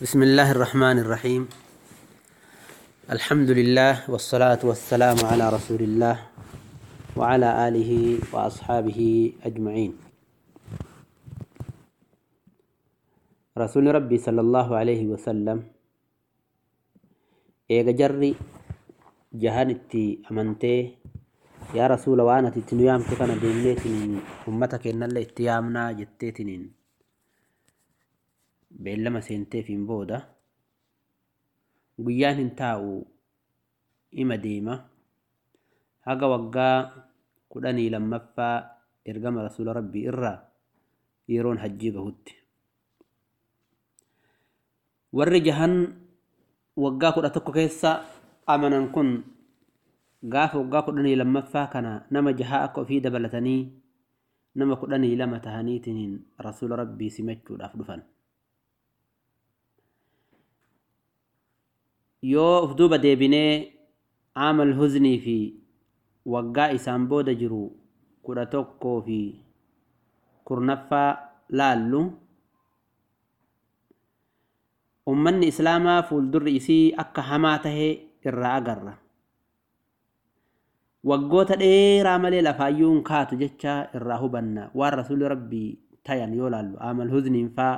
بسم الله الرحمن الرحيم. الحمد لله والصلاة والسلام على رسول الله وعلى آله وأصحابه أجمعين. رسول ربي صلى الله عليه وسلم إيجا جري جهانتي أمنتي يا رسول وأنا تتنيام كفنا دينيتنين أمتك إن الله اتيامنا جتيتنين. Beellama seenteefiin booda guyyaan hin taa'u ima deema haga waggaa kudhanii lammaffaa ergama rasuula rabbii irraa yeroon hajjii gahutti warri jahan waggaa kudha tokko keessa amanan kun gaafa waggaa kudhanii lammaffaa kana nama jahaa akka ofii dabalatanii nama kudhanii lama tahaniitiin rasuula rabbii simachuudhaaf dhufan yoo uf duuba deebinee aamal huznii fi waggaa isaan booda jiru kudha tokkoo fi kurnaffaa laallu ummanni islaamaa fuuldurri isii akka hamaa tahee irraa agarra. Waggoota dheeraa malee lafaayyuun kaatu jecha irraa hubanna. Waan rasuulli rabbii tayan yoo laallu aamal huzniin faa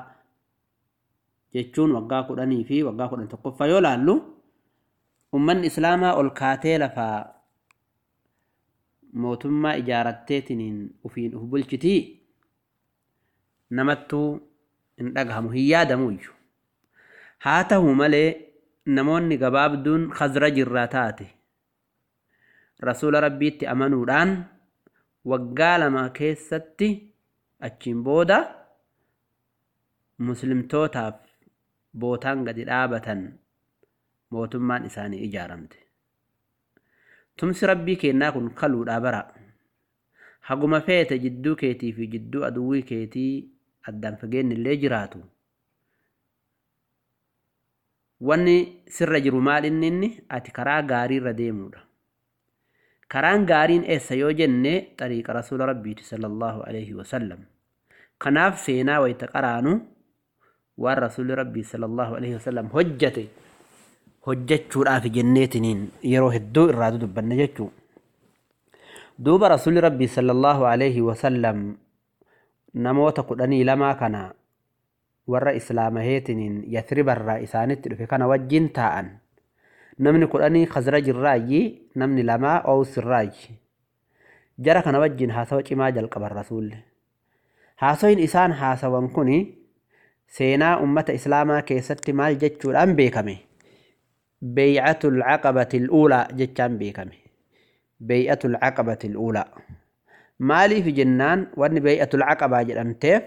jechuun waggaa kudhanii fi waggaa kudhan tokkoffaa yoo laallu ummanni islaamaa ol kaatee lafaa mootummaa ijaaratteetiniin ufiin uf bulchitii? Namattuu hin dhagahamu hin yaadamuuyyu haa ta'u malee namoonni gabaabduun khazraj irraa taate. Rasuula rabbiitti amanuudhaan waggaa lama keessatti achiin booda muslimtootaaf bootaan gadi dhaabatan mootummaan isaanii ijaaramte. Tumsi rabbii kennaa kun kaluudhaa bara. Haguma feete jidduu keetii fi jidduu aduwwii keetii addaan fageenni illee jiraatu. Wanni sirra jiru maal inni inni ati karaa gaarii irra deemuudha. Karaan gaariin eessa yoo jenne xariiqa rasuula rabbiiti sallallahu alaihi wasallam. Kanaaf seenaa wayita qaraanu waan rasuulli rabbii sallallahu alaihi wasallam hojjate hojjechuudhaaf jenneetiniin yeroo hedduu irraa dubbanne jechuu. Duuba rasuulli rabbii sallallahu alaihi wasallam namoota kudhanii lamaa kana warra islaamaheetiniin yathribarraa isaanitti dhufe kana wajjin taa'an. Namni kudhanii khazrajirraayi namni lamaa oowsirraayi jara kana wajjin haasawa cimaa jalqaban rasuulli. Haasawiin isaan haasawan kuni seenaa ummata islaamaa keessatti maal jechuudhaan beekame beeycatul caqabatil uulaa jechaan beekame beeycatul caqabatil uulaa maaliif jennaan wanni beeycatul caqabaa jedhamteef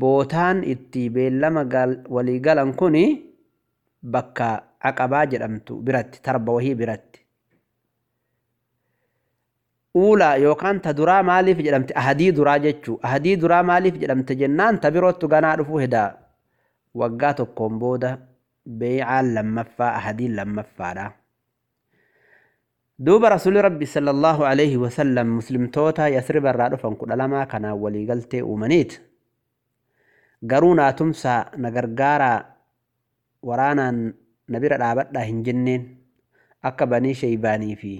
bootaan itti beellama walii galan kun bakka caqabaa jedhamtu biratti tarba wahii biratti uulaa yookaan ta duraa maaliif jedhamte ahadii duraa jechuu ahadii duraa maaliif jedhamte jennaan ta birootti ganaa dhufuu hedaa waggaa tokkoon booda beeycaan lammaffaa ahadiin lammaffaadha duuba rasuuli rabbi sallallahu alaihi wasallam muslimtoota yasriba irraa dhufan kudha lamaa kanaan walii galtee uumaniit garuu naatumsaa na gargaaraa waraanaan na bira dhaabadhaa hin jenneen akka banii sheeybaanii fi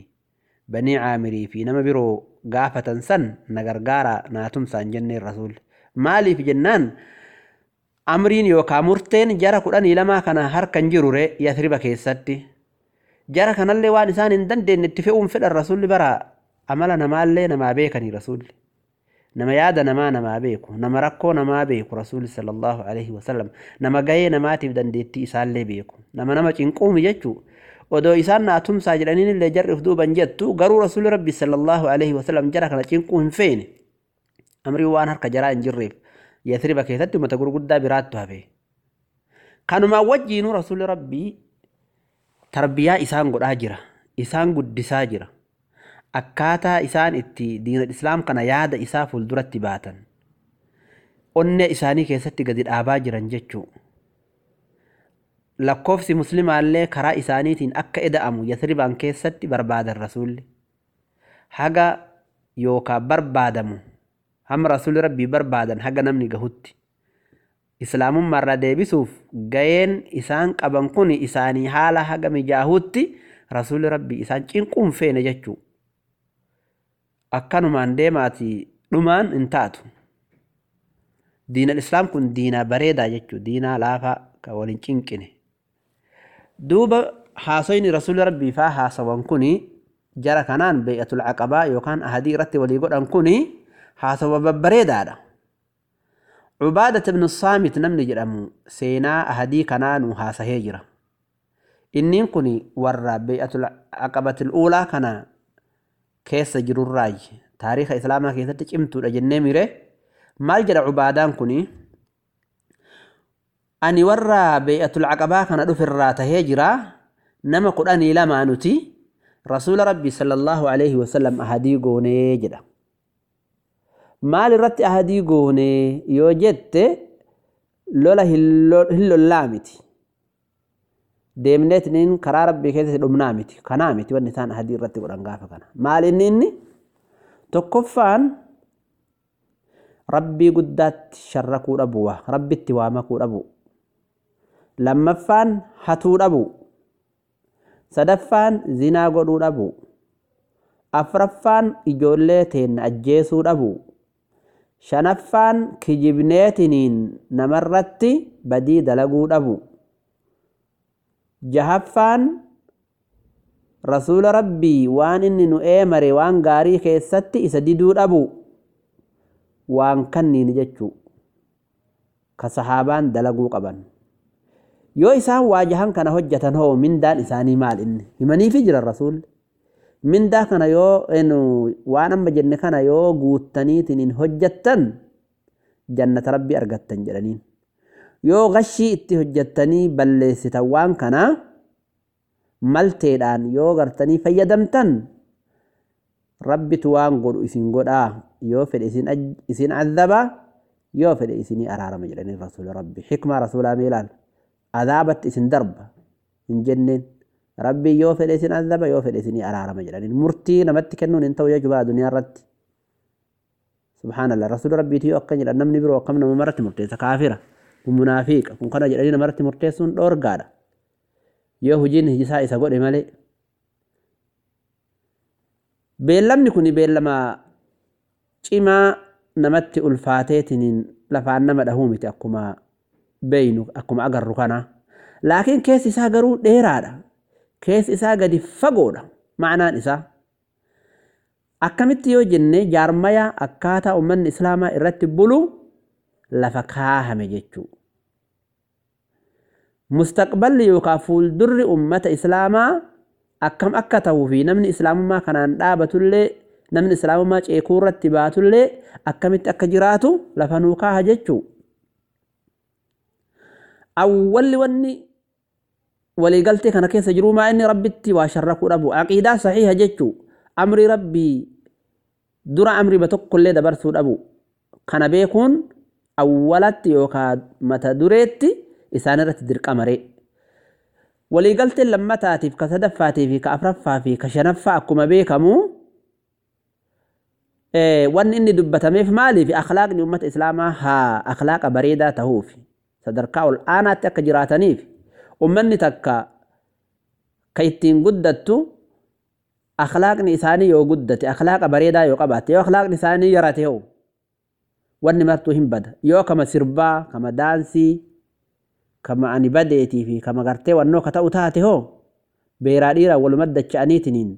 banii caamirii fi nama biroo gaafatan san na gargaara naatumsaan jenneen rasuulli maaliif jennaan amriin yookaan murteen jara kudhanii lamaa kana harkan jirure yasriba keessatti? Jara kanallee waan isaan hin dandeenye itti fe'uun fedhan rasuulli bara amala namaallee namaa beekanii rasuulli? Nama yaada namaa namaa beeku nama rakkoo namaa beeku rasuulli sallallahu alaihi wasallam. Nama gahee namaatiif dandeettii isaallee beeku. Nama nama cinquumi jechuu. Odoo isaan naatumsaa jedhaniin illee jarri uf duuban jettu garuu rasuulli rabbi sallallahu alaihi wasallam jara kana cinquu hin feene? Amrii waan harka jaraa hin jirreef yasriba keessatti ummata gurguddaa biraattu hafe kanumaan wajjiinuu rasuulli rabbii tarbiyaa isaan godhaa jira isaan guddisaa jira akkaataa isaan itti diina islaam kana yaada isaa fuulduratti baatan onnee isaanii keessatti gadi dhaabaa jiran jechuu lakkoofsi muslimaallee karaa isaaniitiin akka eda'amu yasribaan keessatti barbaadan rasuulli haga yookaan barbaadamu hamma rasuulli rabbii barbaadan haga namni gahutti. Islaamummaarra deebisuuf ga'een isaan qaban kun isaanii haala haga mijaahuutti rasuulli rabbii isaan cinquun feene jechuu. Akkanumaan deemaati dhumaan hin taatu. Diinal islaam kun diinaa bareedaa jechuu diinaa laafaa kan waliin cinqine. Duuba haasoyni rasuulli rabbii faa haasawan kun jara kanaan bee'atul aqabaa yookaan ahadii irratti walii godhan kun haasawa babbareedaadha عبادة بن الصامت نمني جرمو سينا أهدي كنانو هاسهي جرا إنين كوني ورا بيئة العقبة الأولى كنا كيس جرو الراج تاريخ إسلاما كيسة تجمتو لجنة ميري مال جرى عبادان كوني أني ورا بيئة العقبة كنا دو في الراته جرا نما قرآني لما نتي رسول ربي صلى الله عليه وسلم أهدي قوني جرا Maal irratti ahadii goone yoo jette lola hin lollaa miti. Deemneetiniin karaa rabbii keessatti dhumnaa miti. Kanaa miti wanni isaan ahadii irratti godhan gaafa kana. Maal inni inni? Tokkoffaan rabbii guddaatti sharrakuu dhabu waa. Rabbitti waa makuu dhabu. Lammaffaan hatuu dhabu. Sadaffaan zinaa godhuu dhabu. Afraffaan ijoollee teenna ajjeesuu dhabu shanaffaan kijibneetiniin namarratti badii dalaguu dhabu. Jahaffaan rasuula rabbii waan inni nu eemare waan gaarii keessatti isa diduu dhabu. Waan kanniin jechuu ka sahaabaan dalaguu qaban. Yoo isaan waa jahan kana hojjatan hoo mindaan isaanii maal inni? Himaniifi jiran rasuulli من ده كان يو إنه وأنا ما جن كان يو جود تاني تنين هجة جنة ربي أرجع تنجرني يو غشي اتهجة بل ستوان كنا ملتيران يو غرتني فيدم تن ربي توان قر إسين قر آه. يو في إسين أج إسين عذبا. يو في إسين أرار مجرني رسول ربي. حكمة رسول أميلان. عذابت إسين درب. إن جنن ربي يوفى الاسن عذب يوفى الاسن يارار مجرد يعني مرتي نمت كنون انت ويا جبا دنيا رد سبحان الله رسول ربي تيو اقن جرد نم نبرو اقم نم مرت مرتي تكافرة ومنافيك كن قنا جرد نم مرت مرتي سن دور قارة يوه جين هجساء سقود امالي بيلم نكوني بيلم كما نمت الفاتيتين لفعن نمت هومتي اقما بينك اقما اقر ركنا لكن كيسي ساقرو ديرارا keessi isaa gadi fagoodha. Ma'anaan isaa. Akkamitti yoo jenne jaarmaya akkaataa ummanni islaamaa irratti bulu lafa kaahame jechuu. Mustaqballi yookaan fuuldurri ummata islaamaa akkam akka ta'uu fi namni islaamummaa kanaan dhaabatullee namni islaamummaa ceekuu irratti baatullee akkamitti akka jiraatu lafa nuu kaaha jechuu. Awwalli wanni وليقلت كان كيس جرو ما إني ربتي وشرك ربو. عقيدة صحيحة جتشو. أمر ربي درا أمر بتوك كل ده برسو ربو. كان بيكون أولت يوكا متى دريتي إسان رت درك أمري. وليقلت لما تاتي في كسدفة في كأفرفة في كشنفة أكو ما إيه وان إني دبت ميف مالي في أخلاق نيومة إسلامها. أخلاق بريدة تهوفي. صدرك الآن تكجراتني فيه ummanni takka ka ittiin guddattu akhlaaqni isaanii yoo guddate akhlaaqa bareedaa yoo qabaatte yoo akhlaaqni isaanii yarate hoo wanni martuu hin bada yoo kama sirbaa kama daansii kama ani badeetii fi kama gartee wannoo ka ta'u taate hoo beeraa dhiiraa waluma dacha'aniitiniin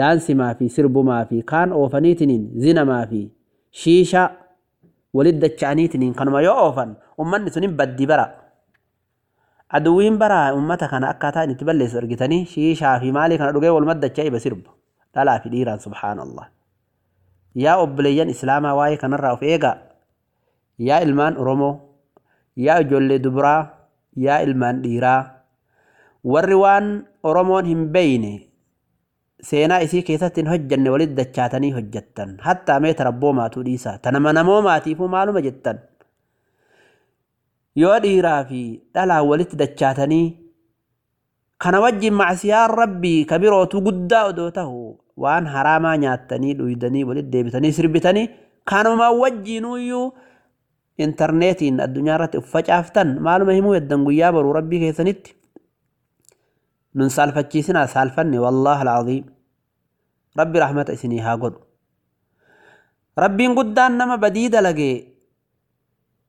daansimaa fi sirbumaa fi kaan oofaniitiniin zinamaa fi shiisha walit dacha'aniitiniin kanuma yoo oofan ummanni sun hin baddi bara aduwwiin bara ummata kana akkaataa itti balleessu argitanii shiishaa fi maalii kana dhugee waluma dacha'ee ba sirba dhalaa fi dhiiraan subhaanallah yaa obboleeyyan islaamaa waa'ee kanarraa of eegaa yaa ilmaan oromoo yaa ijoollee duburaa yaa ilmaan dhiiraa warri waan oromoon hin beeyne seenaa isii keessatti hin hojjanne walit dachaatanii hojjattan hattaa mee tarabboo maatuu dhiisaa tanama namoo maatiifuu maaluma jettan yoo dhiiraa fi dhalaa walitti dachaatanii kana wajjin macsiyaan rabbii ka birootu guddaa odoo tahu waan haraamaa nyaattanii dhuydanii walitti deebitanii sirbitanii kanuma wajjiinuyyuu intarneetiin addunyaa irratti uffacaaftan maaluma himuu heddan guyyaa baruu rabbii keessanitti nun saalfachiisinaa saalfanne wallaahi alcaziim rabbi rahmata isinii haa godhu rabbiin guddaan nama badii dalagee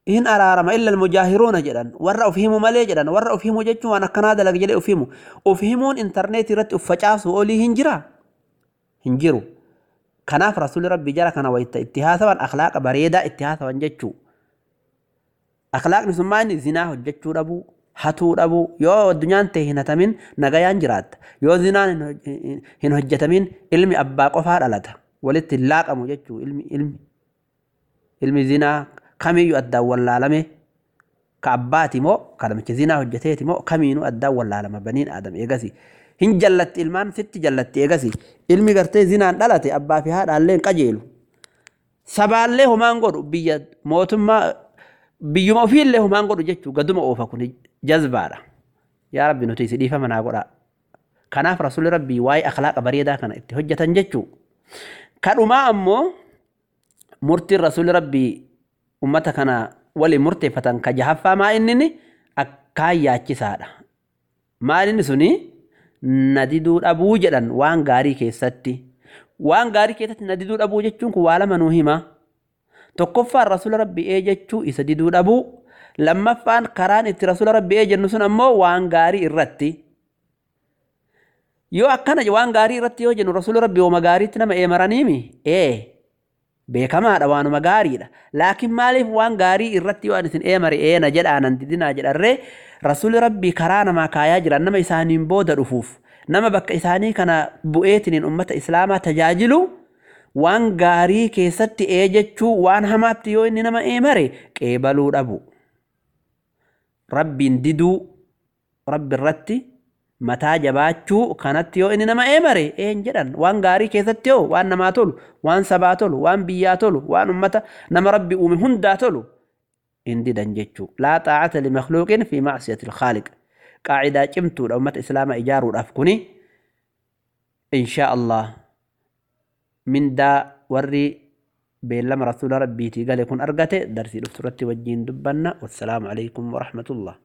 hin araarama illa almujaahiruuna jedhan. Warra uf himu malee jedhan. Warra uf himu jechuun waan akkanaa dalage jedhe uf himu uf himuun intarneetii irratti uffacaasu olii hin jira? Hin jiru. Kanaaf rasuli rabbii jara kana wayta itti haasawan akhlaaqa bareedaa itti haasawan jechuu. Akhlaaqni sun maani zinaa hojjechuu dhabuu hatuu dhabuu. Yoo addunyaan ta'e hin hatamin nagayaan jiraatta yoo zinaan hin hojjetamin ilmi abbaa qofaa dhalata. Walitti hin laaqamu jechuu. Ilmi ilmi ilmi zinaa kamiyyuu addaan wallaalame ka abbaati moo ka namicha zinaa hojjeteeti moo kamiinuu addaan wallaalama baniin aadam eegasi. Hin jallatti ilmaan sitti jallatti eegasi. Ilmi gartee zinaan dhalate abbaa fi haadhaallee hin qajeelu. Sabaallee homaan godhu biyya mootummaa biyyuma ofiillee homaan godhu jechuu gaduma oofa kun jazbaadha. Yaa rabbi nuti isi dhiifama naa godhaa. Kanaaf rasuli rabbii waa'ee akhlaaqa bareedaa kana itti hojjetan jechuu. Kadhumaa ammoo murtiin rasuli rabbii ummata kana waliin murteeffatan ka jahaffaa maa innini? Akkaan yaachisaadha maal inni suni? Nadiduu dhabuu jedhan waan gaarii keessatti. Waan gaarii keessatti nadiduu dhabuu jechuun kun waa lama nuu hima tokkoffaan rasula rabbii ee jechuu isa diduu dhabuu. Lammaffaan karaan itti rasula rabbii ee jennu sun ammoo waan gaarii irratti. Yoo akkana waan gaarii irratti yoo jennu rasula rabbii wama gaariitti nama eemaraniimi? Ee beekamaadha waanuma gaariidha. Laakiin maaliif waan gaarii irratti yoo isin eemare eena jedhaanan didinaa jedharree rasuli rabbii karaa namaa kaayaa jiran nama isaaniin booda dhufuuf nama bakka isaanii kana bu'eetiniin ummata islaamaa tajaajilu waan gaarii keessatti ee jechuu waan hamaatti yoo inni nama eemare qeebaluu dhabu. Rabbiin diduu rabbi irratti mataa jabaachuu kanatti yoo inni nama eemare een jedhan waan gaarii keessatti yoo waan namaa tolu waan sabaa tolu waan biyyaa tolu waan ummata nama rabbi uume hundaa tolu hin didan jechuu laa xaacata limakluuqin fi macsiyati ilkhaaliq qaacidaa cimtuudha ummata islaamaa ijaaruudhaaf kuni inshaa allah mindaa warri beellama rasuula rabbiitii gale kun argate darsii dhuftu irratti wajjiin dubbanna wassalaamu alaikum warahmatullah